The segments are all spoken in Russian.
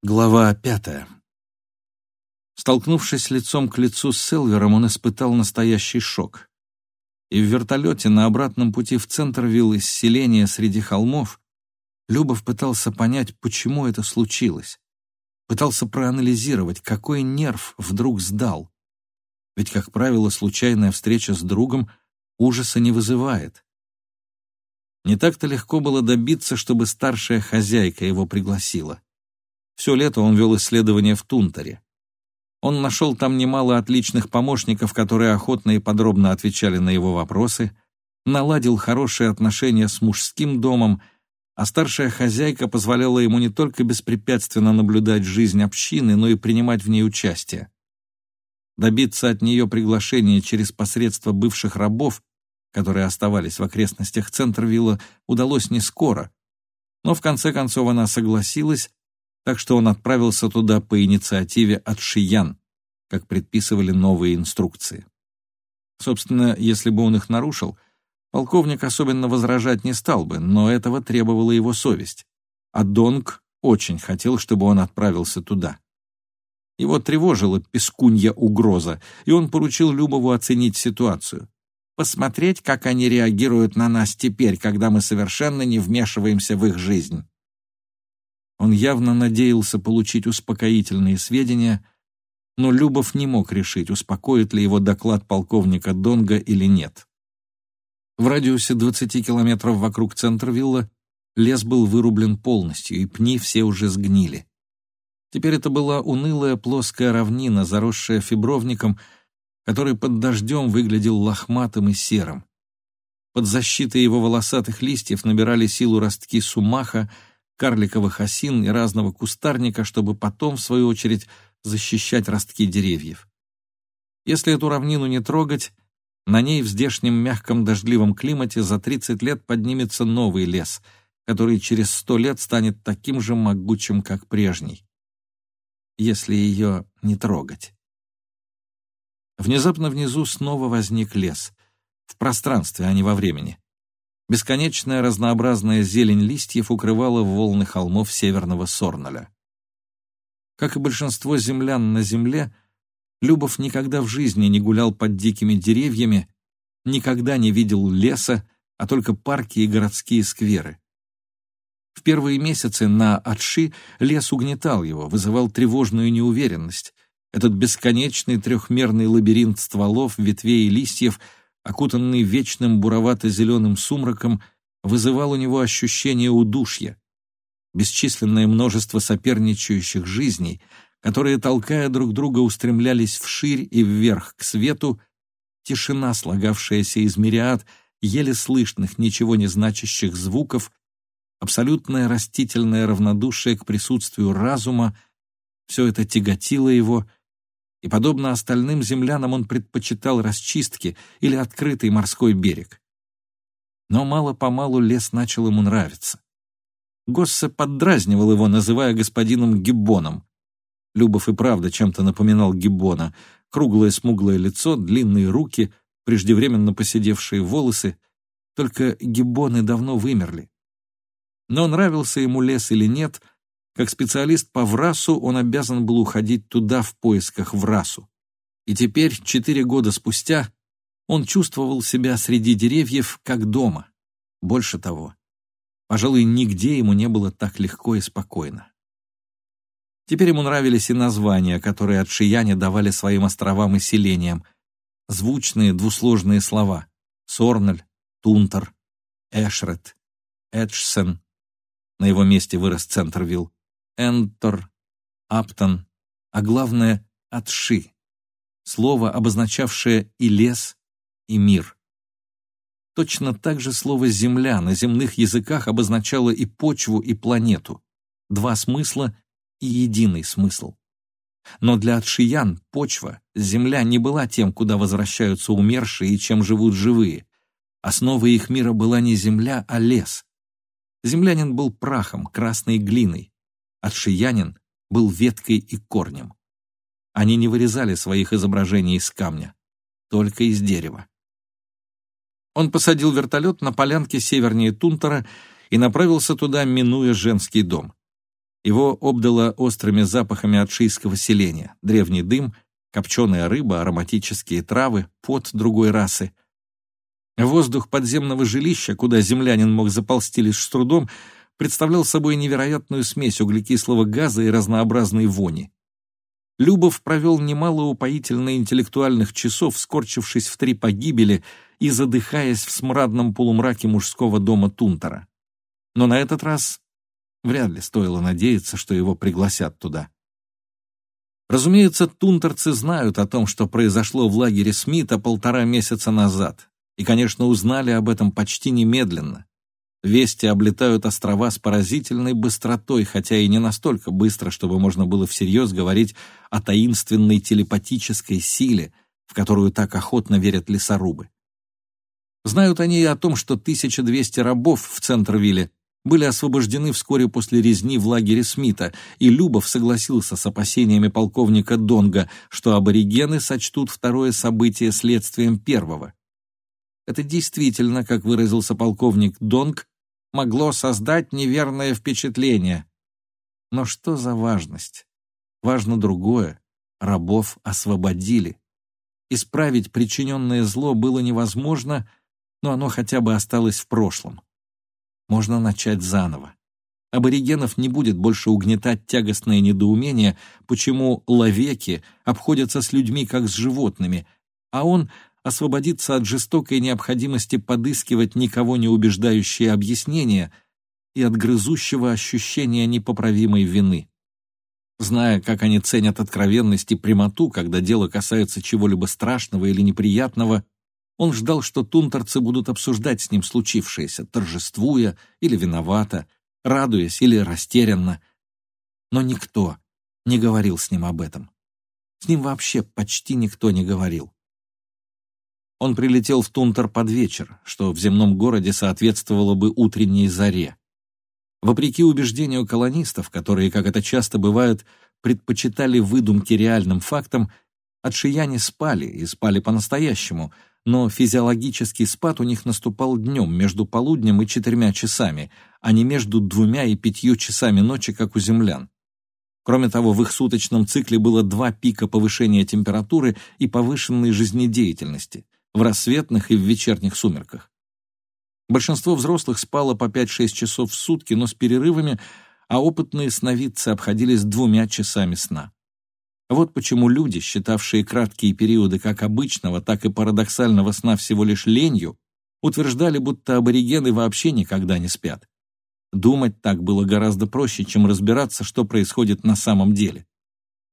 Глава пятая. Столкнувшись лицом к лицу с Селвером, он испытал настоящий шок. И в вертолете на обратном пути в центр вилл из селения среди холмов Любов пытался понять, почему это случилось. Пытался проанализировать, какой нерв вдруг сдал. Ведь, как правило, случайная встреча с другом ужаса не вызывает. Не так-то легко было добиться, чтобы старшая хозяйка его пригласила. Все лето он вел исследования в Тунтере. Он нашел там немало отличных помощников, которые охотно и подробно отвечали на его вопросы, наладил хорошие отношения с мужским домом, а старшая хозяйка позволяла ему не только беспрепятственно наблюдать жизнь общины, но и принимать в ней участие. Добиться от нее приглашения через посредство бывших рабов, которые оставались в окрестностях Центрвилла, удалось не скоро, но в конце концов она согласилась так что он отправился туда по инициативе от Шиян, как предписывали новые инструкции. Собственно, если бы он их нарушил, полковник особенно возражать не стал бы, но этого требовала его совесть. А Донг очень хотел, чтобы он отправился туда. Его тревожила пескунья угроза, и он поручил Любову оценить ситуацию. Посмотреть, как они реагируют на нас теперь, когда мы совершенно не вмешиваемся в их жизнь. Он явно надеялся получить успокоительные сведения, но Любов не мог решить, успокоит ли его доклад полковника Донга или нет. В радиусе 20 километров вокруг центра вилла лес был вырублен полностью, и пни все уже сгнили. Теперь это была унылая плоская равнина, заросшая фибровником, который под дождем выглядел лохматым и серым. Под защитой его волосатых листьев набирали силу ростки сумаха, карликовых осин и разного кустарника, чтобы потом, в свою очередь, защищать ростки деревьев. Если эту равнину не трогать, на ней в здешнем мягком дождливом климате за 30 лет поднимется новый лес, который через 100 лет станет таким же могучим, как прежний. Если ее не трогать. Внезапно внизу снова возник лес. В пространстве, а не во времени. Бесконечная разнообразная зелень листьев укрывала волны холмов северного Сорналя. Как и большинство землян на земле, Любов никогда в жизни не гулял под дикими деревьями, никогда не видел леса, а только парки и городские скверы. В первые месяцы на Атши лес угнетал его, вызывал тревожную неуверенность. Этот бесконечный трехмерный лабиринт стволов, ветвей и листьев — окутанный вечным буровато-зеленым сумраком, вызывал у него ощущение удушья. Бесчисленное множество соперничающих жизней, которые, толкая друг друга, устремлялись вширь и вверх к свету, тишина, слагавшаяся из мириад еле слышных, ничего не значащих звуков, абсолютное растительное равнодушие к присутствию разума, все это тяготило его — и, подобно остальным землянам, он предпочитал расчистки или открытый морской берег. Но мало-помалу лес начал ему нравиться. Госсе поддразнивал его, называя господином Гиббоном. Любов и правда чем-то напоминал Гиббона. Круглое смуглое лицо, длинные руки, преждевременно поседевшие волосы. Только Гиббоны давно вымерли. Но нравился ему лес или нет — как специалист по врасу он обязан был уходить туда в поисках врасу. И теперь, четыре года спустя, он чувствовал себя среди деревьев как дома. Больше того, пожалуй, нигде ему не было так легко и спокойно. Теперь ему нравились и названия, которые от давали своим островам и селениям. Звучные двусложные слова — Сорнель, Тунтер, Эшрет, Эджсен. На его месте вырос Центрвилл. Энтор, Аптон, а главное — Атши, слово, обозначавшее и лес, и мир. Точно так же слово «земля» на земных языках обозначало и почву, и планету. Два смысла и единый смысл. Но для отшиян почва, земля не была тем, куда возвращаются умершие и чем живут живые. Основой их мира была не земля, а лес. Землянин был прахом, красной глиной, Отшиянин был веткой и корнем. Они не вырезали своих изображений из камня, только из дерева. Он посадил вертолет на полянке севернее Тунтера и направился туда, минуя женский дом. Его обдало острыми запахами от шийского селения, древний дым, копченая рыба, ароматические травы, пот другой расы. Воздух подземного жилища, куда землянин мог заползти лишь с трудом, представлял собой невероятную смесь углекислого газа и разнообразной вони. Любов провел немало упоительно-интеллектуальных часов, скорчившись в три погибели и задыхаясь в смрадном полумраке мужского дома Тунтера. Но на этот раз вряд ли стоило надеяться, что его пригласят туда. Разумеется, тунтерцы знают о том, что произошло в лагере Смита полтора месяца назад, и, конечно, узнали об этом почти немедленно. Вести облетают острова с поразительной быстротой, хотя и не настолько быстро, чтобы можно было всерьез говорить о таинственной телепатической силе, в которую так охотно верят лесорубы. Знают они и о том, что 1200 рабов в Центрвилле были освобождены вскоре после резни в лагере Смита, и Любов согласился с опасениями полковника Донга, что аборигены сочтут второе событие следствием первого. Это действительно, как выразился полковник Донг, могло создать неверное впечатление. Но что за важность? Важно другое. Рабов освободили. Исправить причиненное зло было невозможно, но оно хотя бы осталось в прошлом. Можно начать заново. Аборигенов не будет больше угнетать тягостное недоумение, почему ловеки обходятся с людьми как с животными, а он освободиться от жестокой необходимости подыскивать никого не убеждающие объяснения и от грызущего ощущения непоправимой вины. Зная, как они ценят откровенность и прямоту, когда дело касается чего-либо страшного или неприятного, он ждал, что тунтерцы будут обсуждать с ним случившееся, торжествуя или виновато, радуясь или растерянно. Но никто не говорил с ним об этом. С ним вообще почти никто не говорил. Он прилетел в Тунтер под вечер, что в земном городе соответствовало бы утренней заре. Вопреки убеждению колонистов, которые, как это часто бывает, предпочитали выдумки реальным фактам, отшияне спали и спали по-настоящему, но физиологический спад у них наступал днем между полуднем и четырьмя часами, а не между двумя и пятью часами ночи, как у землян. Кроме того, в их суточном цикле было два пика повышения температуры и повышенной жизнедеятельности – в рассветных и в вечерних сумерках. Большинство взрослых спало по 5-6 часов в сутки, но с перерывами, а опытные сновидцы обходились двумя часами сна. Вот почему люди, считавшие краткие периоды как обычного, так и парадоксального сна всего лишь ленью, утверждали, будто аборигены вообще никогда не спят. Думать так было гораздо проще, чем разбираться, что происходит на самом деле.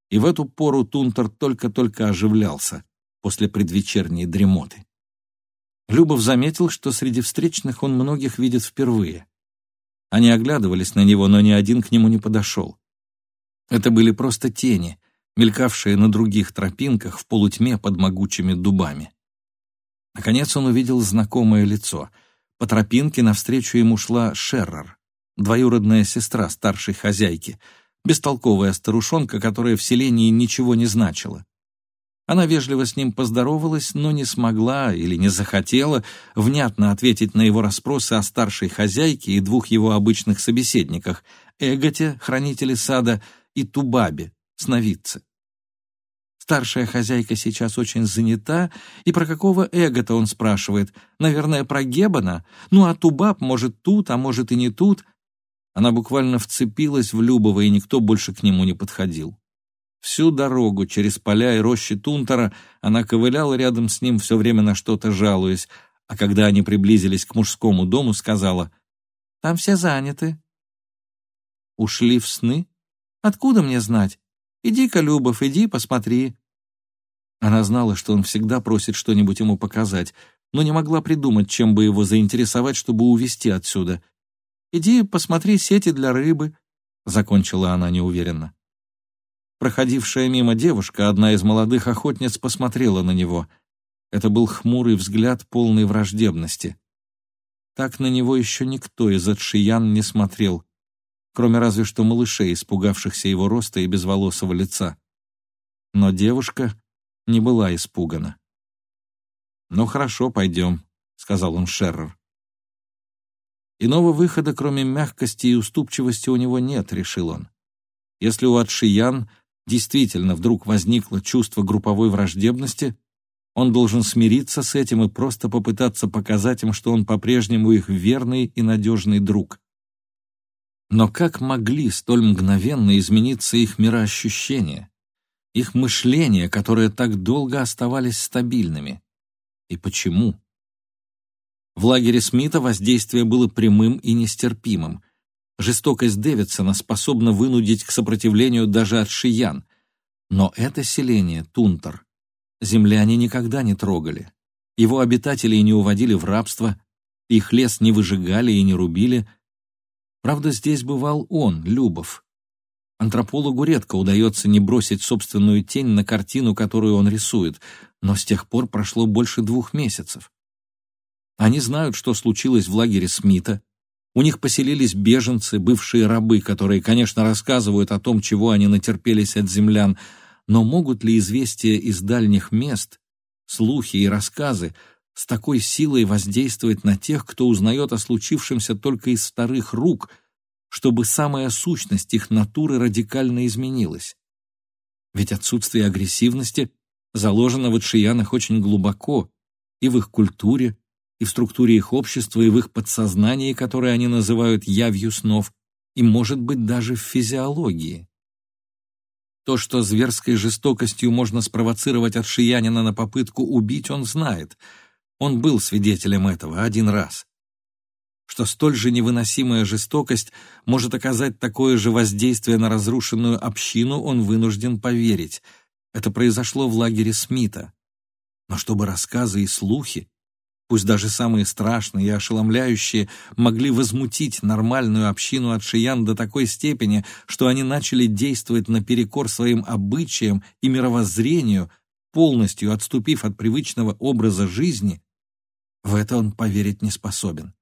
И в эту пору Тунтер только-только оживлялся после предвечерней дремоты. Любов заметил, что среди встречных он многих видит впервые. Они оглядывались на него, но ни один к нему не подошел. Это были просто тени, мелькавшие на других тропинках в полутьме под могучими дубами. Наконец он увидел знакомое лицо. По тропинке навстречу ему шла Шеррер, двоюродная сестра старшей хозяйки, бестолковая старушонка, которая в селении ничего не значила. Она вежливо с ним поздоровалась, но не смогла или не захотела внятно ответить на его расспросы о старшей хозяйке и двух его обычных собеседниках — Эготе, хранителе сада, и Тубабе, сновидце. Старшая хозяйка сейчас очень занята, и про какого Эгота он спрашивает? Наверное, про Гебана? Ну, а Тубаб, может, тут, а может и не тут? Она буквально вцепилась в Любова, и никто больше к нему не подходил. Всю дорогу через поля и рощи Тунтера она ковыляла рядом с ним, все время на что-то жалуясь, а когда они приблизились к мужскому дому, сказала, «Там все заняты». «Ушли в сны? Откуда мне знать? Иди-ка, Любов, иди, посмотри». Она знала, что он всегда просит что-нибудь ему показать, но не могла придумать, чем бы его заинтересовать, чтобы увести отсюда. «Иди, посмотри сети для рыбы», — закончила она неуверенно. Проходившая мимо девушка, одна из молодых охотниц, посмотрела на него. Это был хмурый взгляд полной враждебности. Так на него еще никто из отшиян не смотрел, кроме разве что малышей, испугавшихся его роста и безволосого лица. Но девушка не была испугана. «Ну хорошо, пойдем», — сказал он Шеррер. Иного выхода, кроме мягкости и уступчивости, у него нет, решил он. Если у Атшиян действительно вдруг возникло чувство групповой враждебности, он должен смириться с этим и просто попытаться показать им, что он по-прежнему их верный и надежный друг. Но как могли столь мгновенно измениться их мироощущения, их мышления, которые так долго оставались стабильными? И почему? В лагере Смита воздействие было прямым и нестерпимым. Жестокость Дэвидсона способна вынудить к сопротивлению даже от шиян. Но это селение, Тунтер, земляне никогда не трогали. Его обитателей не уводили в рабство, их лес не выжигали и не рубили. Правда, здесь бывал он, Любов. Антропологу редко удается не бросить собственную тень на картину, которую он рисует, но с тех пор прошло больше двух месяцев. Они знают, что случилось в лагере Смита. У них поселились беженцы, бывшие рабы, которые, конечно, рассказывают о том, чего они натерпелись от землян, но могут ли известия из дальних мест, слухи и рассказы с такой силой воздействовать на тех, кто узнает о случившемся только из вторых рук, чтобы самая сущность их натуры радикально изменилась? Ведь отсутствие агрессивности заложено в отшиянах очень глубоко и в их культуре, и в структуре их общества, и в их подсознании, которое они называют явью снов, и, может быть, даже в физиологии. То, что зверской жестокостью можно спровоцировать от шиянина на попытку убить, он знает. Он был свидетелем этого один раз. Что столь же невыносимая жестокость может оказать такое же воздействие на разрушенную общину, он вынужден поверить. Это произошло в лагере Смита. Но чтобы рассказы и слухи пусть даже самые страшные и ошеломляющие, могли возмутить нормальную общину от до такой степени, что они начали действовать наперекор своим обычаям и мировоззрению, полностью отступив от привычного образа жизни, в это он поверить не способен.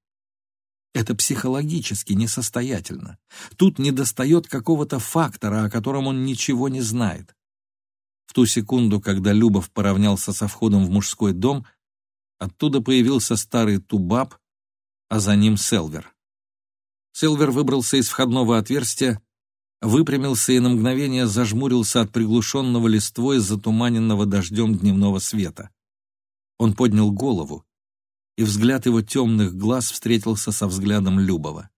Это психологически несостоятельно. Тут недостает какого-то фактора, о котором он ничего не знает. В ту секунду, когда Любов поравнялся со входом в мужской дом, Оттуда появился старый Тубаб, а за ним Селвер. Селвер выбрался из входного отверстия, выпрямился и на мгновение зажмурился от приглушенного листвой затуманенного дождем дневного света. Он поднял голову, и взгляд его темных глаз встретился со взглядом Любова.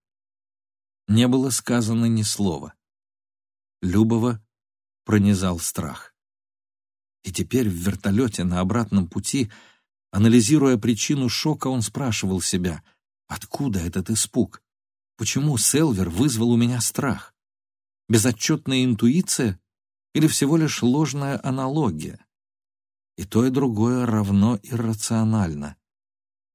Не было сказано ни слова. Любова пронизал страх. И теперь в вертолете на обратном пути — Анализируя причину шока, он спрашивал себя, откуда этот испуг? Почему Селвер вызвал у меня страх? Безотчетная интуиция или всего лишь ложная аналогия? И то, и другое равно иррационально.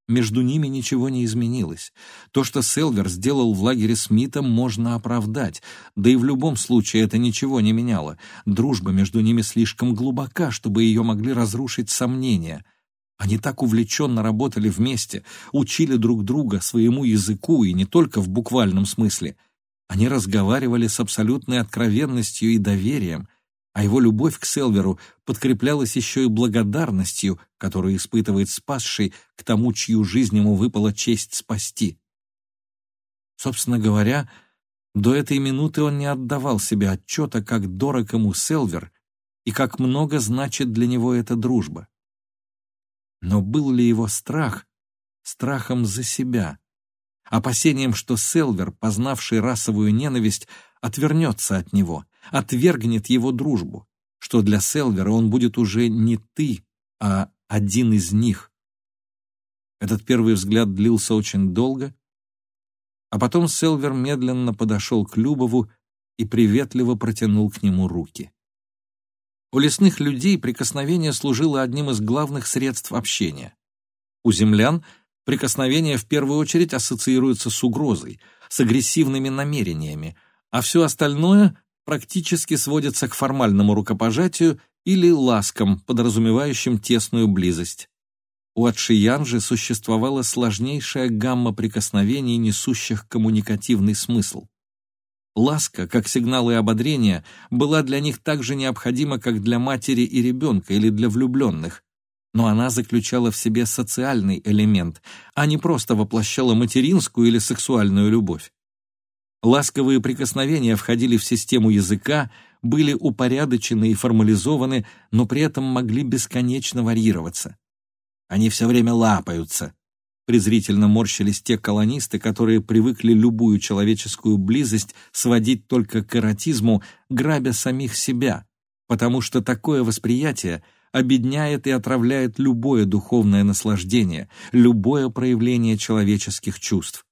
Между ними ничего не изменилось. То, что Селвер сделал в лагере Смита, можно оправдать. Да и в любом случае это ничего не меняло. Дружба между ними слишком глубока, чтобы ее могли разрушить сомнения — они так увлеченно работали вместе, учили друг друга своему языку и не только в буквальном смысле. Они разговаривали с абсолютной откровенностью и доверием, а его любовь к Селверу подкреплялась еще и благодарностью, которую испытывает спасший к тому, чью жизнь ему выпала честь спасти. Собственно говоря, до этой минуты он не отдавал себе отчета, как дорог ему Селвер и как много значит для него эта дружба. Но был ли его страх страхом за себя? Опасением, что Селвер, познавший расовую ненависть, отвернется от него, отвергнет его дружбу, что для Селвера он будет уже не ты, а один из них. Этот первый взгляд длился очень долго, а потом Селвер медленно подошел к Любову и приветливо протянул к нему руки. У лесных людей прикосновение служило одним из главных средств общения. У землян прикосновение в первую очередь ассоциируется с угрозой, с агрессивными намерениями, а все остальное практически сводится к формальному рукопожатию или ласкам, подразумевающим тесную близость. У отшиян же существовала сложнейшая гамма прикосновений, несущих коммуникативный смысл. Ласка, как сигналы ободрения, была для них так же необходима, как для матери и ребенка или для влюбленных. Но она заключала в себе социальный элемент, а не просто воплощала материнскую или сексуальную любовь. Ласковые прикосновения входили в систему языка, были упорядочены и формализованы, но при этом могли бесконечно варьироваться. Они все время лапаются. Презрительно морщились те колонисты, которые привыкли любую человеческую близость сводить только к эротизму, грабя самих себя, потому что такое восприятие обедняет и отравляет любое духовное наслаждение, любое проявление человеческих чувств.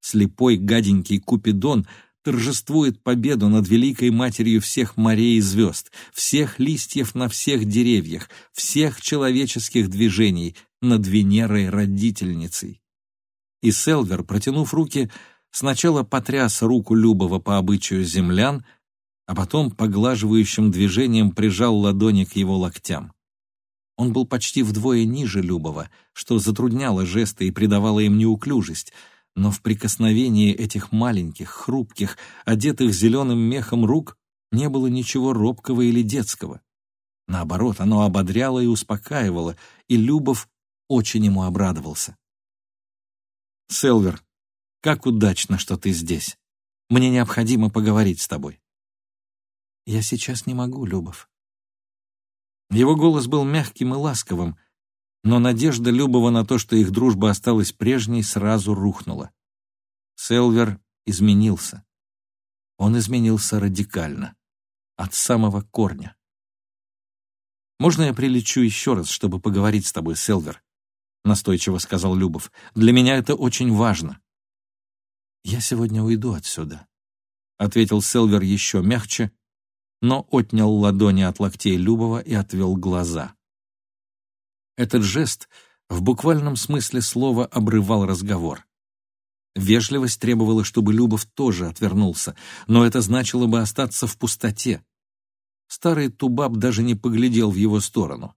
Слепой гаденький Купидон торжествует победу над великой матерью всех морей и звезд, всех листьев на всех деревьях, всех человеческих движений над Венерой-родительницей. И Селвер, протянув руки, сначала потряс руку Любова по обычаю землян, а потом поглаживающим движением прижал ладони к его локтям. Он был почти вдвое ниже Любова, что затрудняло жесты и придавало им неуклюжесть — но в прикосновении этих маленьких, хрупких, одетых зеленым мехом рук не было ничего робкого или детского. Наоборот, оно ободряло и успокаивало, и Любов очень ему обрадовался. «Селвер, как удачно, что ты здесь. Мне необходимо поговорить с тобой». «Я сейчас не могу, Любов». Его голос был мягким и ласковым, но надежда Любова на то, что их дружба осталась прежней, сразу рухнула. Селвер изменился. Он изменился радикально, от самого корня. «Можно я прилечу еще раз, чтобы поговорить с тобой, Селвер?» — настойчиво сказал Любов. «Для меня это очень важно». «Я сегодня уйду отсюда», — ответил Селвер еще мягче, но отнял ладони от локтей Любова и отвел глаза. Этот жест в буквальном смысле слова обрывал разговор. Вежливость требовала, чтобы Любов тоже отвернулся, но это значило бы остаться в пустоте. Старый Тубаб даже не поглядел в его сторону.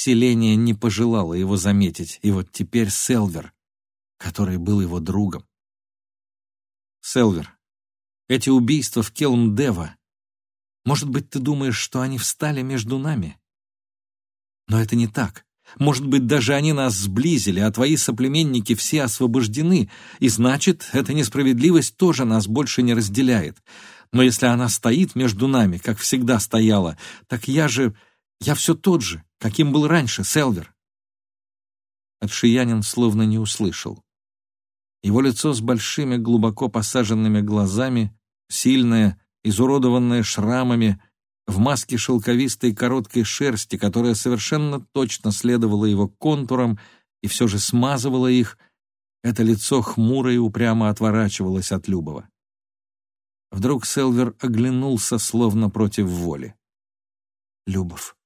Селение не пожелало его заметить, и вот теперь Селвер, который был его другом. Селвер, эти убийства в Келмдева, может быть, ты думаешь, что они встали между нами? Но это не так. Может быть, даже они нас сблизили, а твои соплеменники все освобождены, и значит, эта несправедливость тоже нас больше не разделяет. Но если она стоит между нами, как всегда стояла, так я же... я все тот же, каким был раньше, Селвер. Отшиянин словно не услышал. Его лицо с большими глубоко посаженными глазами, сильное, изуродованное шрамами, в маске шелковистой короткой шерсти, которая совершенно точно следовала его контурам и все же смазывала их, это лицо хмуро и упрямо отворачивалось от Любова. Вдруг Селвер оглянулся, словно против воли. «Любов,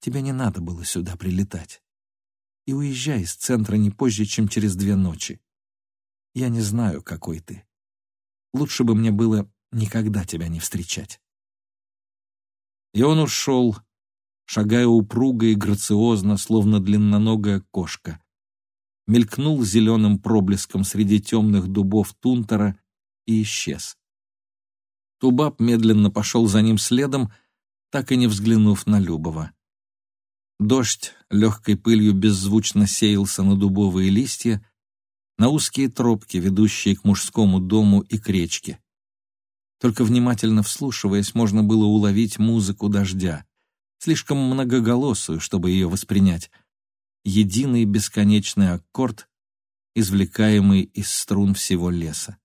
тебе не надо было сюда прилетать. И уезжай из центра не позже, чем через две ночи. Я не знаю, какой ты. Лучше бы мне было никогда тебя не встречать». И он ушел, шагая упруго и грациозно, словно длинноногая кошка. Мелькнул зеленым проблеском среди темных дубов Тунтера и исчез. Тубаб медленно пошел за ним следом, так и не взглянув на Любова. Дождь легкой пылью беззвучно сеялся на дубовые листья, на узкие тропки, ведущие к мужскому дому и к речке. Только внимательно вслушиваясь, можно было уловить музыку дождя, слишком многоголосую, чтобы ее воспринять. Единый бесконечный аккорд, извлекаемый из струн всего леса.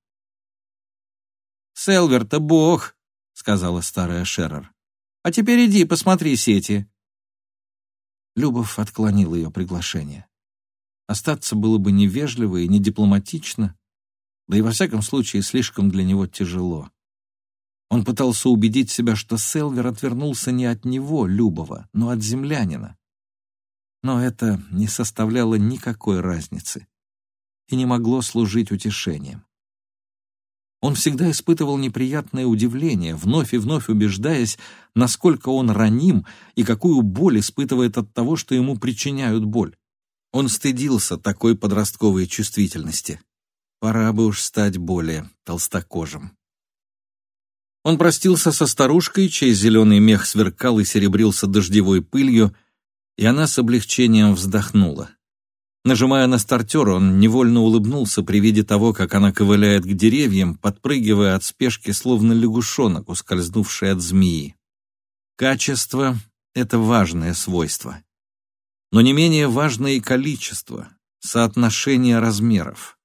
«Селвер-то бог!» — сказала старая Шерер. «А теперь иди, посмотри сети». Любов отклонил ее приглашение. Остаться было бы невежливо и недипломатично, да и во всяком случае слишком для него тяжело. Он пытался убедить себя, что Селвер отвернулся не от него, Любова, но от землянина. Но это не составляло никакой разницы и не могло служить утешением. Он всегда испытывал неприятное удивление, вновь и вновь убеждаясь, насколько он раним и какую боль испытывает от того, что ему причиняют боль. Он стыдился такой подростковой чувствительности. Пора бы уж стать более толстокожим. Он простился со старушкой, чей зеленый мех сверкал и серебрился дождевой пылью, и она с облегчением вздохнула. Нажимая на стартер, он невольно улыбнулся при виде того, как она ковыляет к деревьям, подпрыгивая от спешки, словно лягушонок, ускользнувший от змеи. Качество — это важное свойство. Но не менее важно и количество, соотношение размеров.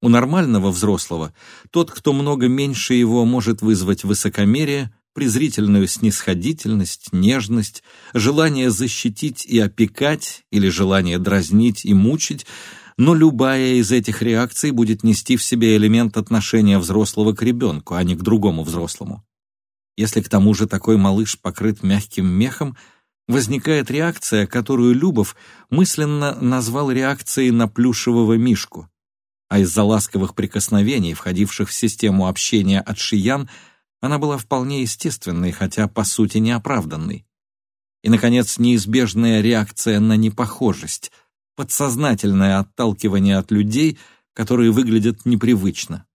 У нормального взрослого тот, кто много меньше его, может вызвать высокомерие, презрительную снисходительность, нежность, желание защитить и опекать или желание дразнить и мучить, но любая из этих реакций будет нести в себе элемент отношения взрослого к ребенку, а не к другому взрослому. Если к тому же такой малыш покрыт мягким мехом, возникает реакция, которую Любов мысленно назвал реакцией на плюшевого мишку. А из-за ласковых прикосновений, входивших в систему общения от шиян, она была вполне естественной, хотя по сути неоправданной. И, наконец, неизбежная реакция на непохожесть, подсознательное отталкивание от людей, которые выглядят непривычно.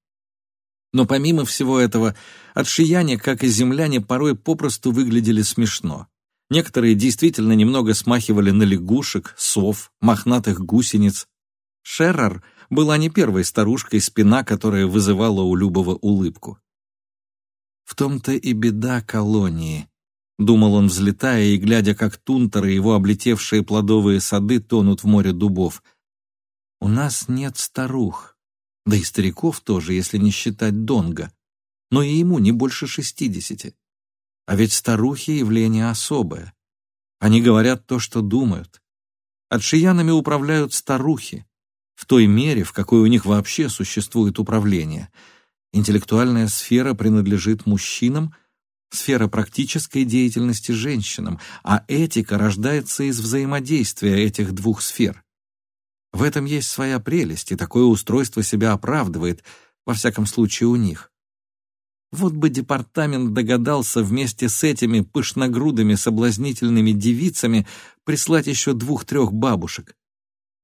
Но помимо всего этого, от шияне, как и земляне, порой попросту выглядели смешно. Некоторые действительно немного смахивали на лягушек, сов, мохнатых гусениц. Шеррар была не первой старушкой, спина которая вызывала у Любова улыбку. В том-то и беда колонии. Думал он, взлетая и глядя, как тунтеры его облетевшие плодовые сады тонут в море дубов. У нас нет старух. Да и стариков тоже, если не считать Донга. Но и ему не больше шестидесяти. А ведь старухи — явление особое. Они говорят то, что думают. Отшиянами управляют старухи, в той мере, в какой у них вообще существует управление — Интеллектуальная сфера принадлежит мужчинам, сфера практической деятельности женщинам, а этика рождается из взаимодействия этих двух сфер. В этом есть своя прелесть, и такое устройство себя оправдывает, во всяком случае у них. Вот бы департамент догадался вместе с этими пышногрудыми соблазнительными девицами прислать еще двух-трех бабушек.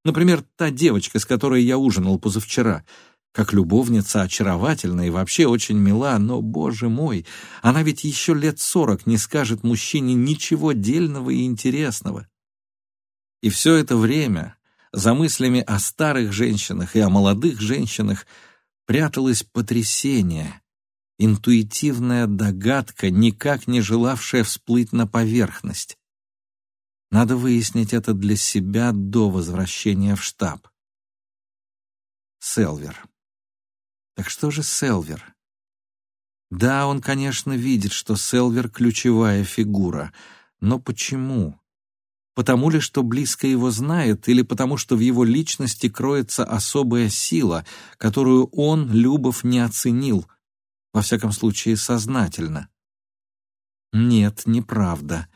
Например, та девочка, с которой я ужинал позавчера — как любовница очаровательна и вообще очень мила, но, боже мой, она ведь еще лет сорок не скажет мужчине ничего дельного и интересного. И все это время за мыслями о старых женщинах и о молодых женщинах пряталось потрясение, интуитивная догадка, никак не желавшая всплыть на поверхность. Надо выяснить это для себя до возвращения в штаб. Селвер. Так что же Селвер? Да, он, конечно, видит, что Селвер — ключевая фигура. Но почему? Потому ли, что близко его знает, или потому, что в его личности кроется особая сила, которую он, Любов, не оценил, во всяком случае, сознательно? Нет, неправда.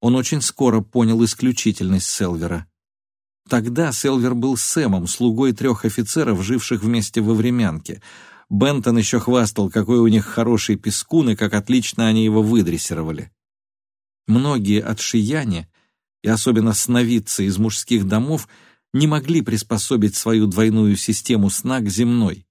Он очень скоро понял исключительность Селвера. Тогда Селвер был Сэмом, слугой трех офицеров, живших вместе во времянке. Бентон еще хвастал, какой у них хороший пескун и как отлично они его выдрессировали. Многие от шияне, и особенно сновидцы из мужских домов, не могли приспособить свою двойную систему сна к земной.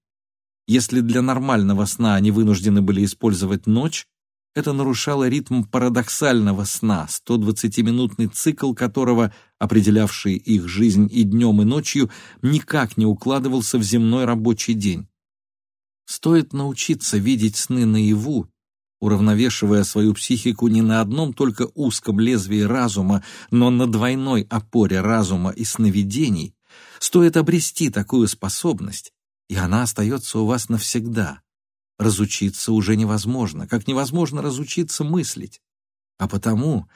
Если для нормального сна они вынуждены были использовать ночь, это нарушало ритм парадоксального сна, 120-минутный цикл которого, определявший их жизнь и днем, и ночью, никак не укладывался в земной рабочий день. Стоит научиться видеть сны наяву, уравновешивая свою психику не на одном только узком лезвии разума, но на двойной опоре разума и сновидений, стоит обрести такую способность, и она остается у вас навсегда. Разучиться уже невозможно, как невозможно разучиться мыслить. А потому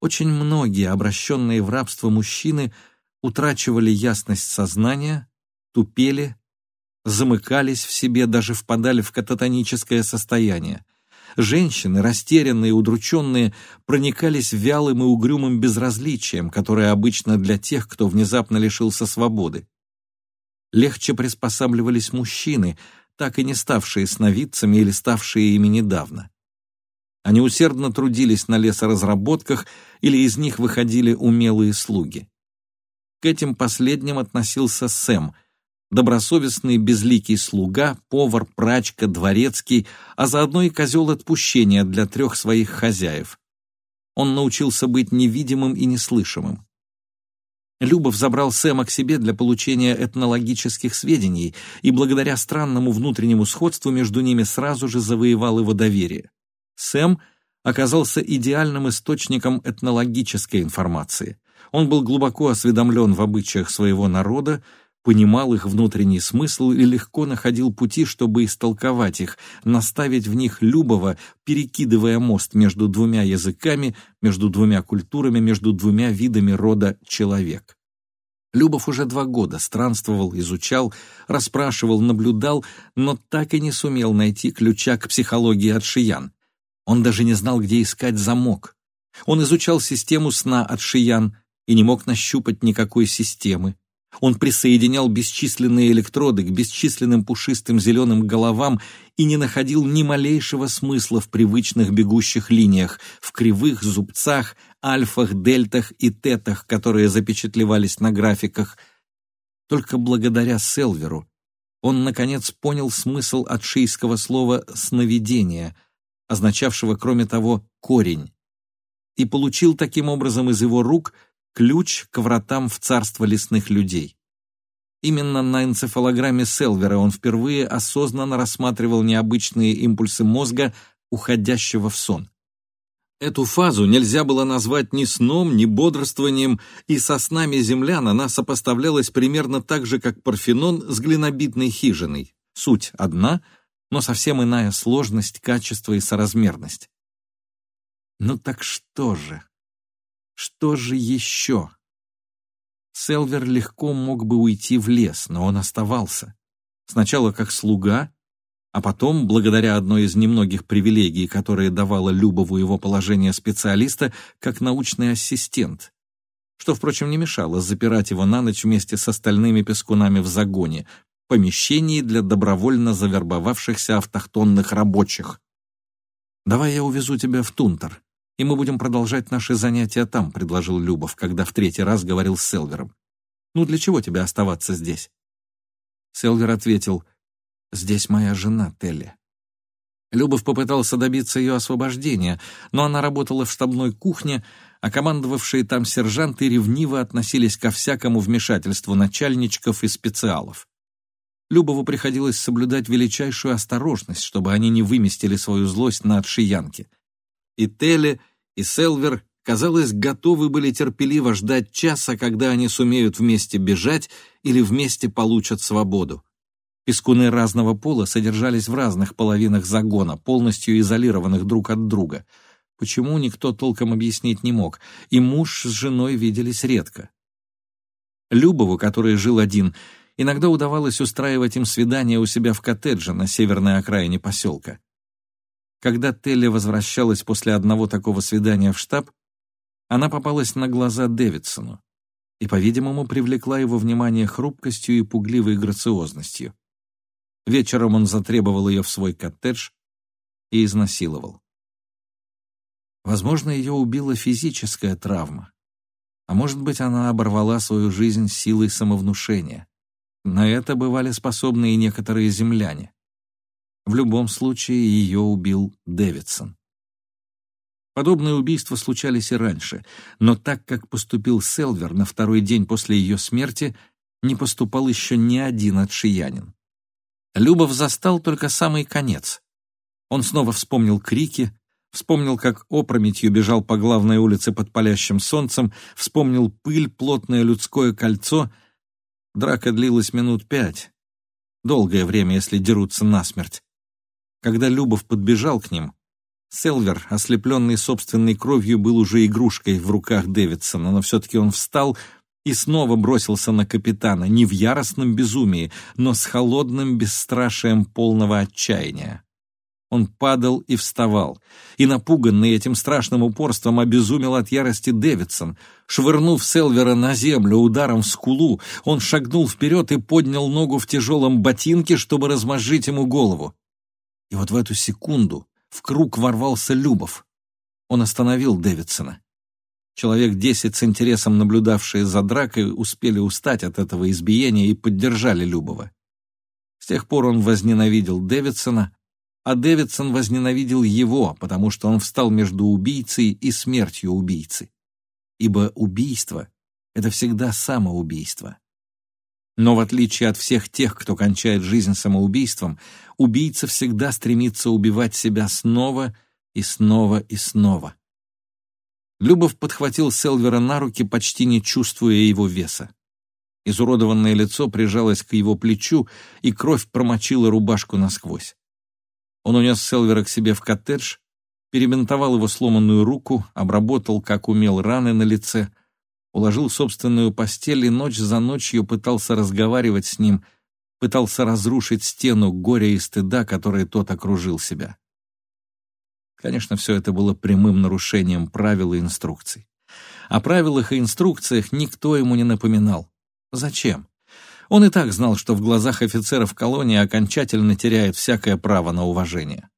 очень многие обращенные в рабство мужчины утрачивали ясность сознания, тупели, замыкались в себе, даже впадали в кататоническое состояние. Женщины, растерянные удрученные, проникались вялым и угрюмым безразличием, которое обычно для тех, кто внезапно лишился свободы. Легче приспосабливались мужчины, так и не ставшие сновидцами или ставшие ими недавно. Они усердно трудились на лесоразработках или из них выходили умелые слуги. К этим последним относился Сэм, добросовестный безликий слуга, повар, прачка, дворецкий, а заодно и козел отпущения для трех своих хозяев. Он научился быть невидимым и неслышимым. Любов забрал Сэма к себе для получения этнологических сведений и благодаря странному внутреннему сходству между ними сразу же завоевал его доверие. Сэм оказался идеальным источником этнологической информации. Он был глубоко осведомлен в обычаях своего народа, понимал их внутренний смысл и легко находил пути, чтобы истолковать их, наставить в них Любова, перекидывая мост между двумя языками, между двумя культурами, между двумя видами рода человек. Любов уже два года странствовал, изучал, расспрашивал, наблюдал, но так и не сумел найти ключа к психологии отшиян. Он даже не знал, где искать замок. Он изучал систему сна отшиян и не мог нащупать никакой системы. Он присоединял бесчисленные электроды к бесчисленным пушистым зеленым головам и не находил ни малейшего смысла в привычных бегущих линиях, в кривых зубцах, альфах, дельтах и тетах, которые запечатлевались на графиках. Только благодаря Селверу он, наконец, понял смысл отшийского слова «сновидение», означавшего, кроме того, «корень», и получил таким образом из его рук – ключ к вратам в царство лесных людей. Именно на энцефалограмме Селвера он впервые осознанно рассматривал необычные импульсы мозга, уходящего в сон. Эту фазу нельзя было назвать ни сном, ни бодрствованием, и со снами землян она сопоставлялась примерно так же, как Парфенон с глинобитной хижиной. Суть одна, но совсем иная сложность, качество и соразмерность. Ну так что же? Что же еще? Селвер легко мог бы уйти в лес, но он оставался. Сначала как слуга, а потом, благодаря одной из немногих привилегий, которые давало Любову его положение специалиста, как научный ассистент, что, впрочем, не мешало запирать его на ночь вместе с остальными пескунами в загоне, помещении для добровольно завербовавшихся автохтонных рабочих. «Давай я увезу тебя в Тунтер», и мы будем продолжать наши занятия там», — предложил Любов, когда в третий раз говорил с Селвером. «Ну, для чего тебе оставаться здесь?» Селвер ответил, «Здесь моя жена, Телли». Любов попытался добиться ее освобождения, но она работала в штабной кухне, а командовавшие там сержанты ревниво относились ко всякому вмешательству начальничков и специалов. Любову приходилось соблюдать величайшую осторожность, чтобы они не выместили свою злость на отшиянке — и Теле, и Селвер, казалось, готовы были терпеливо ждать часа, когда они сумеют вместе бежать или вместе получат свободу. Пескуны разного пола содержались в разных половинах загона, полностью изолированных друг от друга. Почему, никто толком объяснить не мог, и муж с женой виделись редко. Любову, который жил один, иногда удавалось устраивать им свидания у себя в коттедже на северной окраине поселка. Когда Телли возвращалась после одного такого свидания в штаб, она попалась на глаза Дэвидсону и, по-видимому, привлекла его внимание хрупкостью и пугливой грациозностью. Вечером он затребовал ее в свой коттедж и изнасиловал. Возможно, ее убила физическая травма, а может быть, она оборвала свою жизнь силой самовнушения. На это бывали способны и некоторые земляне. В любом случае ее убил Дэвидсон. Подобные убийства случались и раньше, но так как поступил Селвер на второй день после ее смерти, не поступал еще ни один отшиянин. Любов застал только самый конец. Он снова вспомнил крики, вспомнил, как опрометью бежал по главной улице под палящим солнцем, вспомнил пыль, плотное людское кольцо. Драка длилась минут пять. Долгое время, если дерутся насмерть. Когда Любов подбежал к ним, Селвер, ослепленный собственной кровью, был уже игрушкой в руках Дэвидсона, но все-таки он встал и снова бросился на капитана, не в яростном безумии, но с холодным бесстрашием полного отчаяния. Он падал и вставал, и, напуганный этим страшным упорством, обезумел от ярости Дэвидсон. Швырнув Селвера на землю ударом в скулу, он шагнул вперед и поднял ногу в тяжелом ботинке, чтобы размозжить ему голову. И вот в эту секунду в круг ворвался Любов. Он остановил Дэвидсона. Человек десять с интересом наблюдавшие за дракой успели устать от этого избиения и поддержали Любова. С тех пор он возненавидел Дэвидсона, а Дэвидсон возненавидел его, потому что он встал между убийцей и смертью убийцы. Ибо убийство это всегда самоубийство. Но в отличие от всех тех, кто кончает жизнь самоубийством, убийца всегда стремится убивать себя снова и снова и снова. Любов подхватил Селвера на руки, почти не чувствуя его веса. Изуродованное лицо прижалось к его плечу, и кровь промочила рубашку насквозь. Он унес Селвера к себе в коттедж, перебинтовал его сломанную руку, обработал, как умел, раны на лице, уложил собственную постель и ночь за ночью пытался разговаривать с ним, пытался разрушить стену горя и стыда, которой тот окружил себя. Конечно, все это было прямым нарушением правил и инструкций. О правилах и инструкциях никто ему не напоминал. Зачем? Он и так знал, что в глазах офицеров колонии окончательно теряет всякое право на уважение.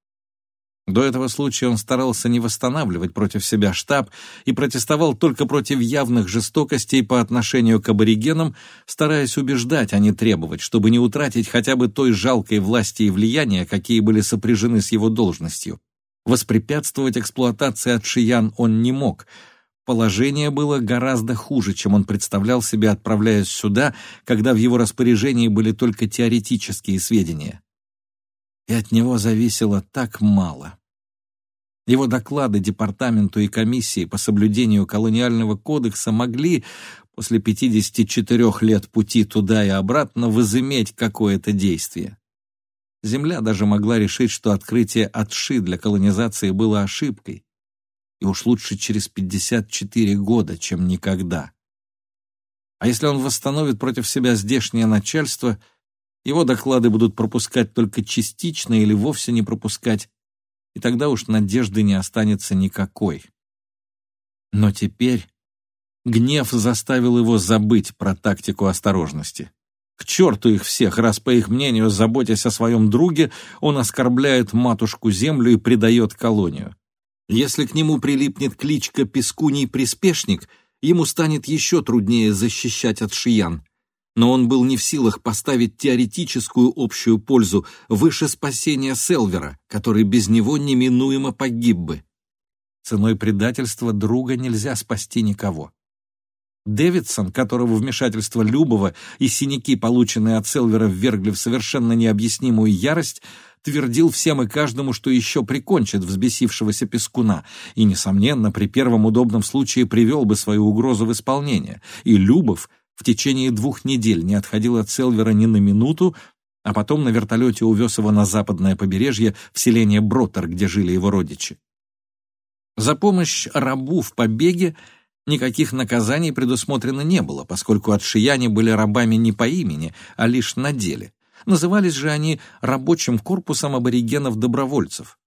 До этого случая он старался не восстанавливать против себя штаб и протестовал только против явных жестокостей по отношению к аборигенам, стараясь убеждать, а не требовать, чтобы не утратить хотя бы той жалкой власти и влияния, какие были сопряжены с его должностью. Воспрепятствовать эксплуатации от Шиян он не мог. Положение было гораздо хуже, чем он представлял себе, отправляясь сюда, когда в его распоряжении были только теоретические сведения. И от него зависело так мало. Его доклады департаменту и комиссии по соблюдению колониального кодекса могли после 54 лет пути туда и обратно возыметь какое-то действие. Земля даже могла решить, что открытие Атши для колонизации было ошибкой. И уж лучше через 54 года, чем никогда. А если он восстановит против себя здешнее начальство, его доклады будут пропускать только частично или вовсе не пропускать, и тогда уж надежды не останется никакой. Но теперь гнев заставил его забыть про тактику осторожности. К черту их всех, раз, по их мнению, заботясь о своем друге, он оскорбляет матушку-землю и предает колонию. Если к нему прилипнет кличка «Пескуний-приспешник», ему станет еще труднее защищать от шиян. Но он был не в силах поставить теоретическую общую пользу выше спасения Селвера, который без него неминуемо погиб бы. Ценой предательства друга нельзя спасти никого. Дэвидсон, которого вмешательство Любова и синяки, полученные от Селвера, ввергли в совершенно необъяснимую ярость, твердил всем и каждому, что еще прикончит взбесившегося пескуна, и, несомненно, при первом удобном случае привел бы свою угрозу в исполнение. И Любов в течение двух недель не отходил от Селвера ни на минуту, а потом на вертолете увез его на западное побережье в селение Бротер, где жили его родичи. За помощь рабу в побеге Никаких наказаний предусмотрено не было, поскольку отшияне были рабами не по имени, а лишь на деле. Назывались же они рабочим корпусом аборигенов-добровольцев.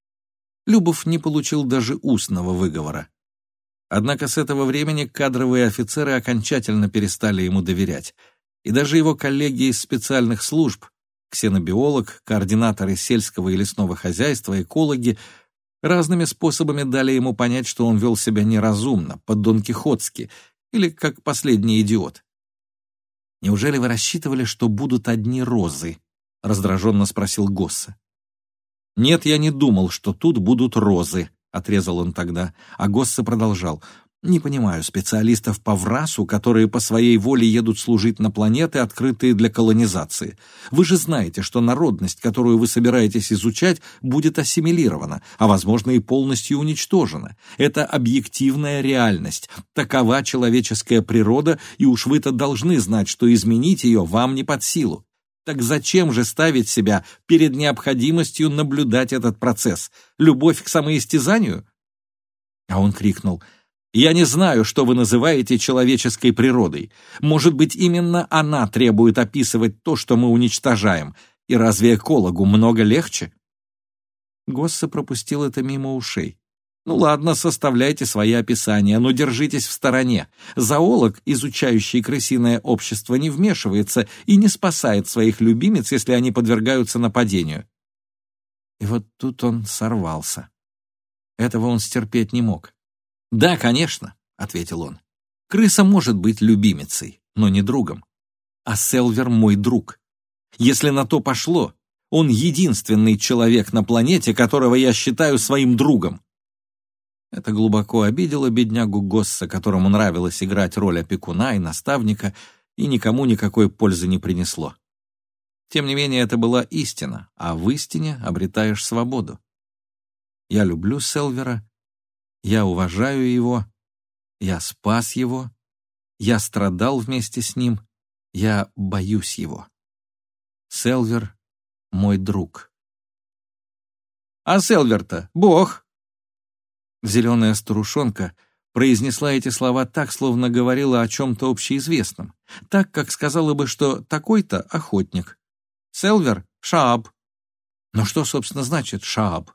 Любов не получил даже устного выговора. Однако с этого времени кадровые офицеры окончательно перестали ему доверять, и даже его коллеги из специальных служб, ксенобиолог, координаторы сельского и лесного хозяйства, экологи, разными способами дали ему понять, что он вел себя неразумно, по-донкихотски, или как последний идиот. «Неужели вы рассчитывали, что будут одни розы?» — раздраженно спросил Госса. «Нет, я не думал, что тут будут розы», — отрезал он тогда, а Госса продолжал. Не понимаю специалистов по ВРАСу, которые по своей воле едут служить на планеты, открытые для колонизации. Вы же знаете, что народность, которую вы собираетесь изучать, будет ассимилирована, а, возможно, и полностью уничтожена. Это объективная реальность. Такова человеческая природа, и уж вы-то должны знать, что изменить ее вам не под силу. Так зачем же ставить себя перед необходимостью наблюдать этот процесс? Любовь к самоистязанию? А он крикнул — я не знаю, что вы называете человеческой природой. Может быть, именно она требует описывать то, что мы уничтожаем. И разве экологу много легче? Госса пропустил это мимо ушей. Ну ладно, составляйте свои описания, но держитесь в стороне. Зоолог, изучающий крысиное общество, не вмешивается и не спасает своих любимец, если они подвергаются нападению. И вот тут он сорвался. Этого он стерпеть не мог. «Да, конечно», — ответил он. «Крыса может быть любимицей, но не другом. А Селвер мой друг. Если на то пошло, он единственный человек на планете, которого я считаю своим другом. Это глубоко обидело беднягу Госса, которому нравилось играть роль опекуна и наставника, и никому никакой пользы не принесло. Тем не менее, это была истина, а в истине обретаешь свободу. Я люблю Селвера, я уважаю его, я спас его, я страдал вместе с ним, я боюсь его. Селвер — мой друг. А Селвер-то — бог. Зеленая старушонка произнесла эти слова так, словно говорила о чем-то общеизвестном, так, как сказала бы, что такой-то охотник. Селвер — Шааб. Но что, собственно, значит Шааб?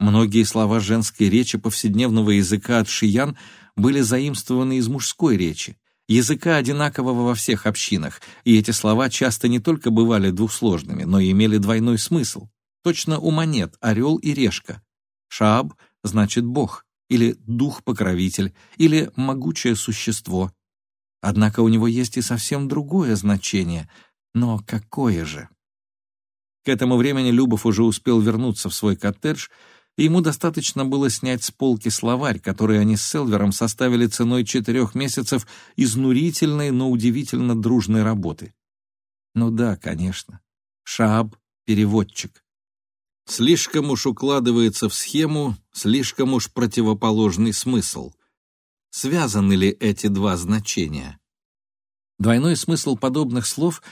Многие слова женской речи повседневного языка от шиян были заимствованы из мужской речи, языка одинакового во всех общинах, и эти слова часто не только бывали двухсложными, но и имели двойной смысл. Точно у монет «орел» и «решка». Шааб значит «бог», или «дух-покровитель», или «могучее существо». Однако у него есть и совсем другое значение. Но какое же? К этому времени Любов уже успел вернуться в свой коттедж, и ему достаточно было снять с полки словарь, который они с Селвером составили ценой четырех месяцев изнурительной, но удивительно дружной работы. Ну да, конечно. Шааб — переводчик. Слишком уж укладывается в схему, слишком уж противоположный смысл. Связаны ли эти два значения? Двойной смысл подобных слов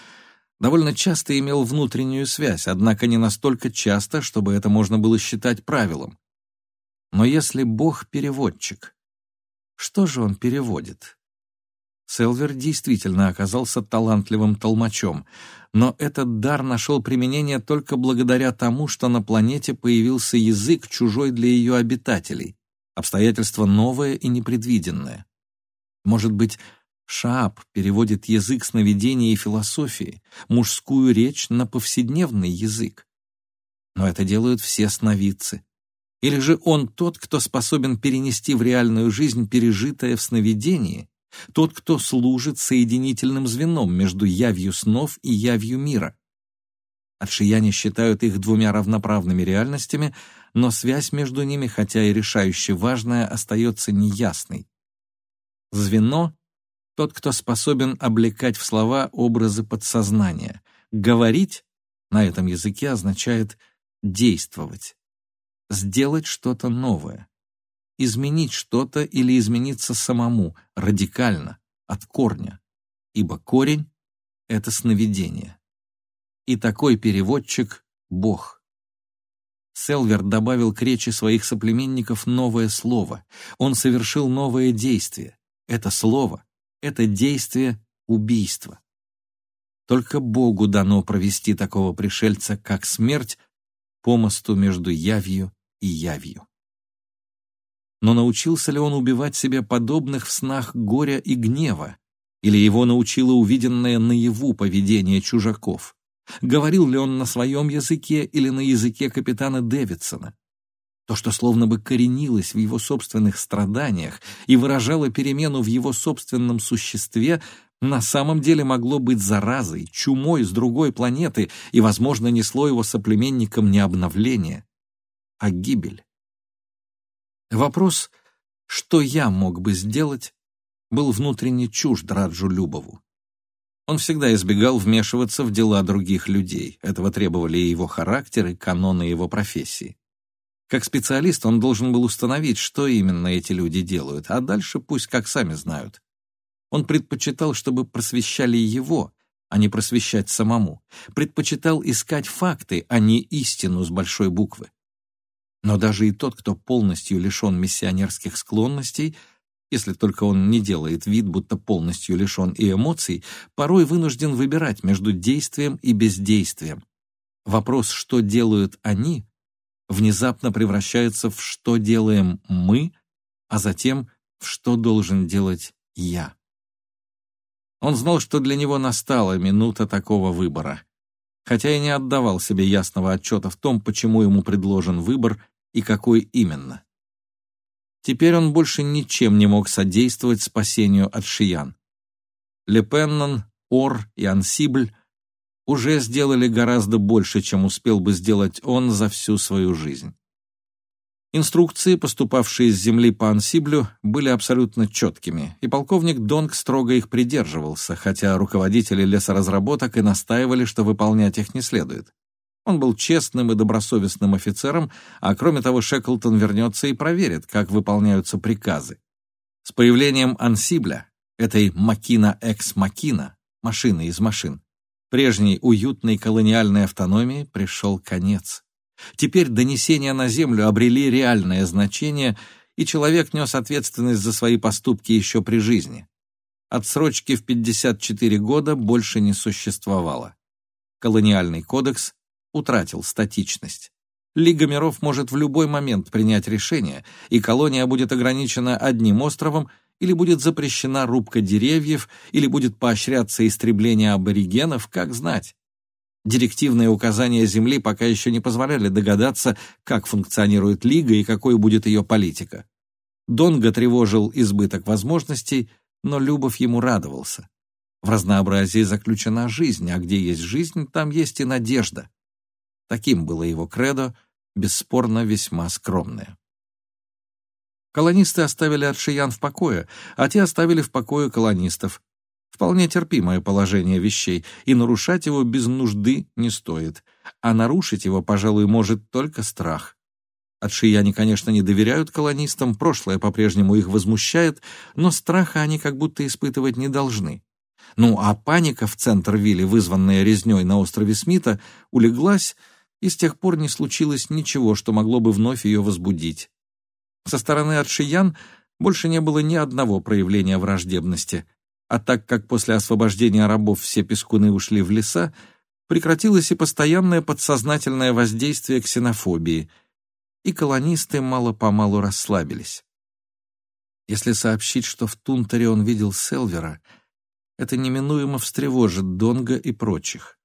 довольно часто имел внутреннюю связь, однако не настолько часто, чтобы это можно было считать правилом. Но если Бог — переводчик, что же он переводит? Селвер действительно оказался талантливым толмачом, но этот дар нашел применение только благодаря тому, что на планете появился язык, чужой для ее обитателей, обстоятельство новое и непредвиденное. Может быть, Шааб переводит язык сновидения и философии, мужскую речь на повседневный язык. Но это делают все сновидцы. Или же он тот, кто способен перенести в реальную жизнь пережитое в сновидении, тот, кто служит соединительным звеном между явью снов и явью мира. Отшияне считают их двумя равноправными реальностями, но связь между ними, хотя и решающе важная, остается неясной. Звено — тот, кто способен облекать в слова образы подсознания. Говорить на этом языке означает действовать, сделать что-то новое изменить что-то или измениться самому, радикально, от корня, ибо корень — это сновидение. И такой переводчик — Бог. Селвер добавил к речи своих соплеменников новое слово. Он совершил новое действие. Это слово, это действие — убийство. Только Богу дано провести такого пришельца, как смерть, по мосту между явью и явью но научился ли он убивать себе подобных в снах горя и гнева? Или его научило увиденное наяву поведение чужаков? Говорил ли он на своем языке или на языке капитана Дэвидсона? То, что словно бы коренилось в его собственных страданиях и выражало перемену в его собственном существе, на самом деле могло быть заразой, чумой с другой планеты и, возможно, несло его соплеменникам не обновление, а гибель. Вопрос, что я мог бы сделать, был внутренне чужд Раджу Любову. Он всегда избегал вмешиваться в дела других людей. Этого требовали и его характер, и каноны его профессии. Как специалист он должен был установить, что именно эти люди делают, а дальше пусть как сами знают. Он предпочитал, чтобы просвещали его, а не просвещать самому. Предпочитал искать факты, а не истину с большой буквы. Но даже и тот, кто полностью лишен миссионерских склонностей, если только он не делает вид, будто полностью лишен и эмоций, порой вынужден выбирать между действием и бездействием. Вопрос, что делают они, внезапно превращается в «что делаем мы», а затем в «что должен делать я». Он знал, что для него настала минута такого выбора, хотя и не отдавал себе ясного отчета в том, почему ему предложен выбор и какой именно. Теперь он больше ничем не мог содействовать спасению от шиян. Лепеннон, Ор и Ансибль уже сделали гораздо больше, чем успел бы сделать он за всю свою жизнь. Инструкции, поступавшие с земли по ансиблю, были абсолютно четкими, и полковник Донг строго их придерживался, хотя руководители лесоразработок и настаивали, что выполнять их не следует. Он был честным и добросовестным офицером, а кроме того Шеклтон вернется и проверит, как выполняются приказы. С появлением ансибля, этой макина-экс-макина, машины из машин, прежней уютной колониальной автономии пришел конец. Теперь донесения на землю обрели реальное значение, и человек нес ответственность за свои поступки еще при жизни. Отсрочки в 54 года больше не существовало. Колониальный кодекс утратил статичность. Лига миров может в любой момент принять решение, и колония будет ограничена одним островом, или будет запрещена рубка деревьев, или будет поощряться истребление аборигенов, как знать. Директивные указания Земли пока еще не позволяли догадаться, как функционирует Лига и какой будет ее политика. Донга тревожил избыток возможностей, но Любов ему радовался. В разнообразии заключена жизнь, а где есть жизнь, там есть и надежда. Таким было его кредо, бесспорно весьма скромное. Колонисты оставили Аршиян в покое, а те оставили в покое колонистов. Вполне терпимое положение вещей, и нарушать его без нужды не стоит. А нарушить его, пожалуй, может только страх. Отшияне, конечно, не доверяют колонистам, прошлое по-прежнему их возмущает, но страха они как будто испытывать не должны. Ну, а паника в центр Вилли, вызванная резней на острове Смита, улеглась, и с тех пор не случилось ничего, что могло бы вновь ее возбудить. Со стороны Отшиян больше не было ни одного проявления враждебности — а так как после освобождения рабов все пескуны ушли в леса, прекратилось и постоянное подсознательное воздействие ксенофобии, и колонисты мало-помалу расслабились. Если сообщить, что в Тунтере он видел Селвера, это неминуемо встревожит Донга и прочих.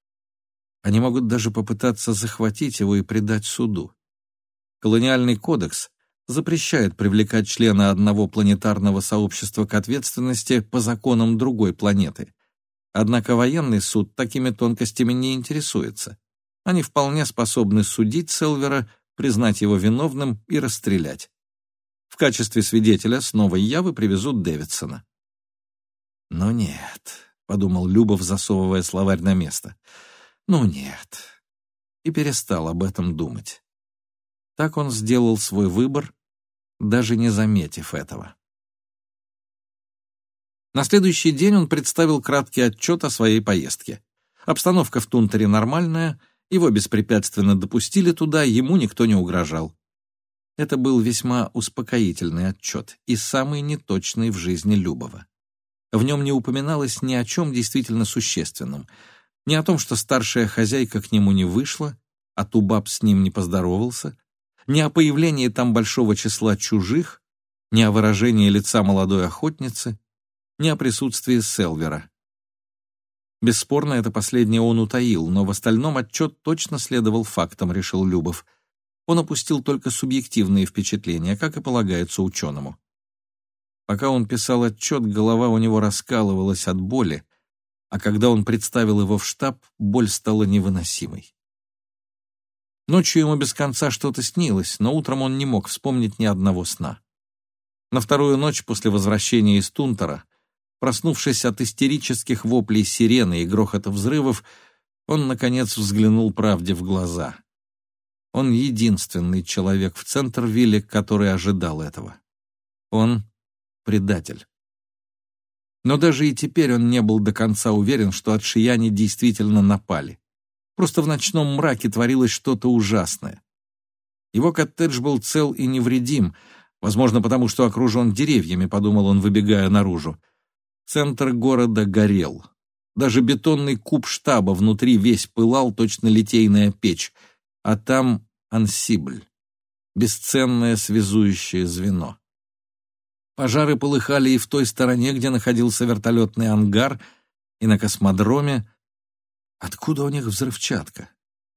Они могут даже попытаться захватить его и предать суду. Колониальный кодекс запрещает привлекать члена одного планетарного сообщества к ответственности по законам другой планеты. Однако военный суд такими тонкостями не интересуется. Они вполне способны судить Селвера, признать его виновным и расстрелять. В качестве свидетеля с новой явы привезут Дэвидсона. «Ну нет», — подумал Любов, засовывая словарь на место. «Ну нет». И перестал об этом думать. Так он сделал свой выбор даже не заметив этого. На следующий день он представил краткий отчет о своей поездке. Обстановка в Тунтере нормальная, его беспрепятственно допустили туда, ему никто не угрожал. Это был весьма успокоительный отчет и самый неточный в жизни Любова. В нем не упоминалось ни о чем действительно существенном, ни о том, что старшая хозяйка к нему не вышла, а Тубаб с ним не поздоровался, ни о появлении там большого числа чужих, ни о выражении лица молодой охотницы, ни о присутствии Селвера. Бесспорно, это последнее он утаил, но в остальном отчет точно следовал фактам, решил Любов. Он опустил только субъективные впечатления, как и полагается ученому. Пока он писал отчет, голова у него раскалывалась от боли, а когда он представил его в штаб, боль стала невыносимой. Ночью ему без конца что-то снилось, но утром он не мог вспомнить ни одного сна. На вторую ночь после возвращения из Тунтера, проснувшись от истерических воплей сирены и грохота взрывов, он, наконец, взглянул правде в глаза. Он единственный человек в Центрвилле, который ожидал этого. Он — предатель. Но даже и теперь он не был до конца уверен, что от Шияни действительно напали. Просто в ночном мраке творилось что-то ужасное. Его коттедж был цел и невредим, возможно, потому что окружен деревьями, подумал он, выбегая наружу. Центр города горел. Даже бетонный куб штаба внутри весь пылал, точно литейная печь, а там ансибль, бесценное связующее звено. Пожары полыхали и в той стороне, где находился вертолетный ангар, и на космодроме, Откуда у них взрывчатка?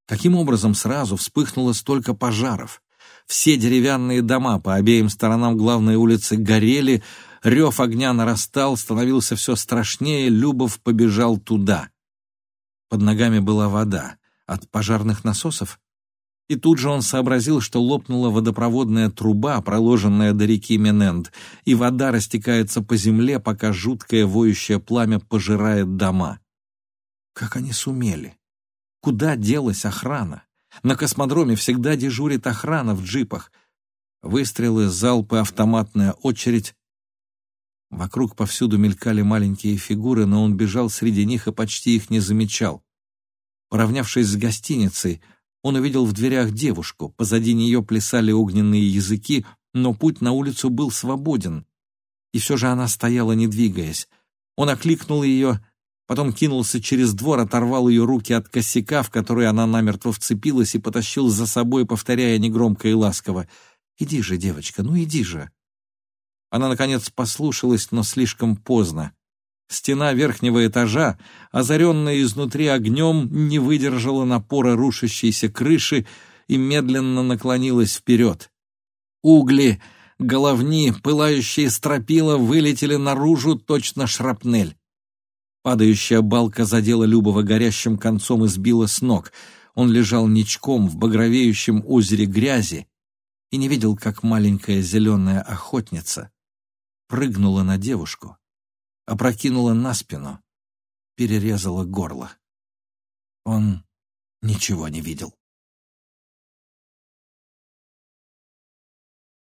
Каким образом сразу вспыхнуло столько пожаров? Все деревянные дома по обеим сторонам главной улицы горели, рев огня нарастал, становился все страшнее, Любов побежал туда. Под ногами была вода. От пожарных насосов? И тут же он сообразил, что лопнула водопроводная труба, проложенная до реки Мененд, и вода растекается по земле, пока жуткое воющее пламя пожирает дома. Как они сумели? Куда делась охрана? На космодроме всегда дежурит охрана в джипах. Выстрелы, залпы, автоматная очередь. Вокруг повсюду мелькали маленькие фигуры, но он бежал среди них и почти их не замечал. Поравнявшись с гостиницей, он увидел в дверях девушку, позади нее плясали огненные языки, но путь на улицу был свободен. И все же она стояла, не двигаясь. Он окликнул ее, потом кинулся через двор, оторвал ее руки от косяка, в который она намертво вцепилась, и потащил за собой, повторяя негромко и ласково «Иди же, девочка, ну иди же». Она, наконец, послушалась, но слишком поздно. Стена верхнего этажа, озаренная изнутри огнем, не выдержала напора рушащейся крыши и медленно наклонилась вперед. Угли, головни, пылающие стропила вылетели наружу точно шрапнель. Падающая балка задела Любова горящим концом и сбила с ног. Он лежал ничком в багровеющем озере грязи и не видел, как маленькая зеленая охотница прыгнула на девушку опрокинула на спину, перерезала горло. Он ничего не видел.